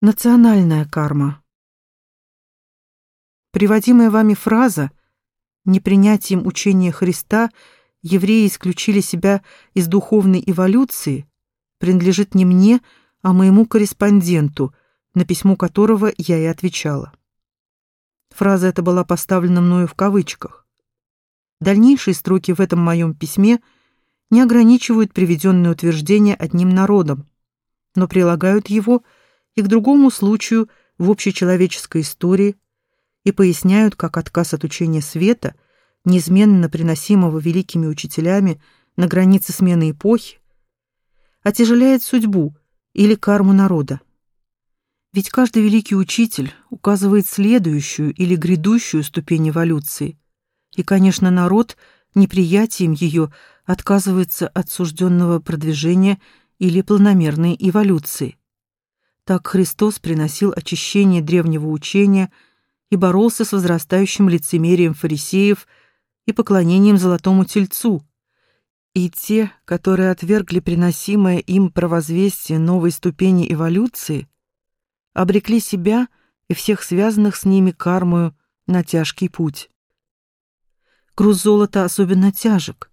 Национальная карма. Приводимая вами фраза «непринятием учения Христа евреи исключили себя из духовной эволюции» принадлежит не мне, а моему корреспонденту, на письмо которого я и отвечала. Фраза эта была поставлена мною в кавычках. Дальнейшие строки в этом моем письме не ограничивают приведенное утверждение одним народом, но прилагают его – и к другому случаю в общечеловеческой истории и поясняют, как отказ от учения света, неизменно приносимого великими учителями на границе смены эпохи, отяжеляет судьбу или карму народа. Ведь каждый великий учитель указывает следующую или грядущую ступень эволюции, и, конечно, народ неприятием ее отказывается от сужденного продвижения или планомерной эволюции. Так Христос приносил очищение древнего учения и боролся с возрастающим лицемерием фарисеев и поклонением золотому тельцу. И те, которые отвергли приносимое им провозвестие новой ступени эволюции, обрекли себя и всех связанных с ними кармою на тяжкий путь. Груз золота особенно тяжек,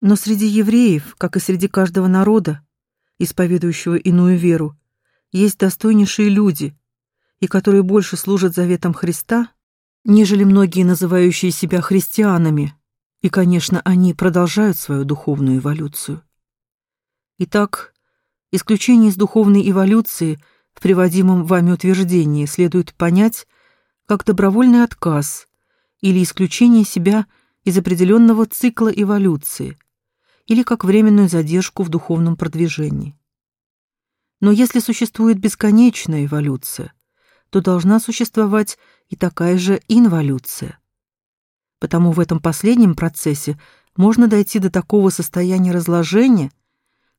но среди евреев, как и среди каждого народа, исповедующего иную веру, есть достойнейшие люди, и которые больше служат заветам Христа, нежели многие, называющие себя христианами, и, конечно, они продолжают свою духовную эволюцию. Итак, исключение из духовной эволюции в приводимом вами утверждении следует понять как добровольный отказ или исключение себя из определенного цикла эволюции или как временную задержку в духовном продвижении. Но если существует бесконечная эволюция, то должна существовать и такая же инволюция. Потому в этом последнем процессе можно дойти до такого состояния разложения,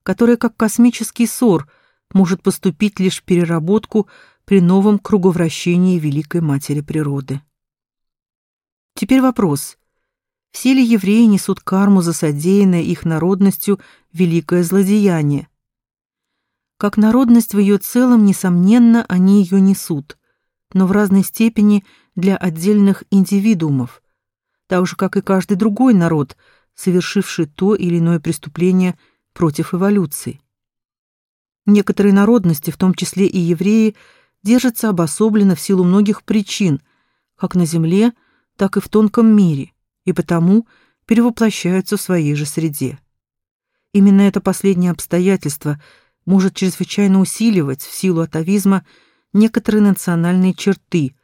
которое, как космический ссор, может поступить лишь в переработку при новом круговращении Великой Матери Природы. Теперь вопрос. Все ли евреи несут карму за содеянное их народностью великое злодеяние? Как народность в ее целом, несомненно, они ее несут, но в разной степени для отдельных индивидуумов, так же, как и каждый другой народ, совершивший то или иное преступление против эволюции. Некоторые народности, в том числе и евреи, держатся обособленно в силу многих причин, как на земле, так и в тонком мире, и потому перевоплощаются в своей же среде. Именно это последнее обстоятельство – может чрезвычайно усиливать в силу атовизма некоторые национальные черты,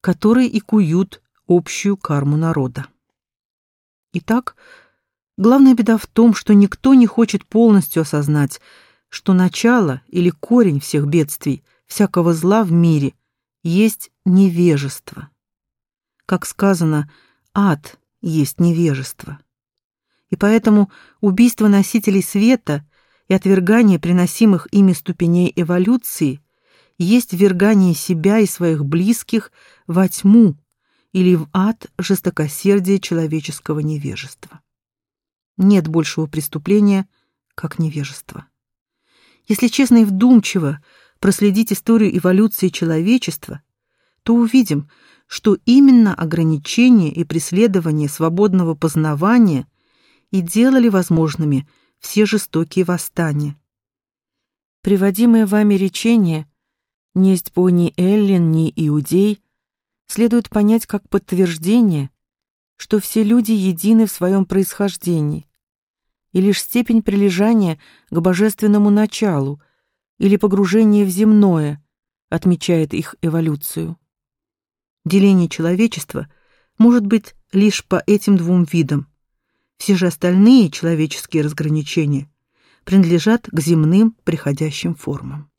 которые и куют общую карму народа. Итак, главная беда в том, что никто не хочет полностью осознать, что начало или корень всех бедствий, всякого зла в мире есть невежество. Как сказано, ад есть невежество. И поэтому убийство носителей света и отвергание приносимых ими ступеней эволюции есть ввергание себя и своих близких во тьму или в ад жестокосердия человеческого невежества. Нет большего преступления, как невежество. Если честно и вдумчиво проследить историю эволюции человечества, то увидим, что именно ограничение и преследование свободного познавания и делали возможными все жестокие восстания. Приводимое вами речение «несть по ни эллин, ни иудей» следует понять как подтверждение, что все люди едины в своем происхождении, и лишь степень прилежания к божественному началу или погружение в земное отмечает их эволюцию. Деление человечества может быть лишь по этим двум видам все же остальные человеческие разграничения принадлежат к земным приходящим формам.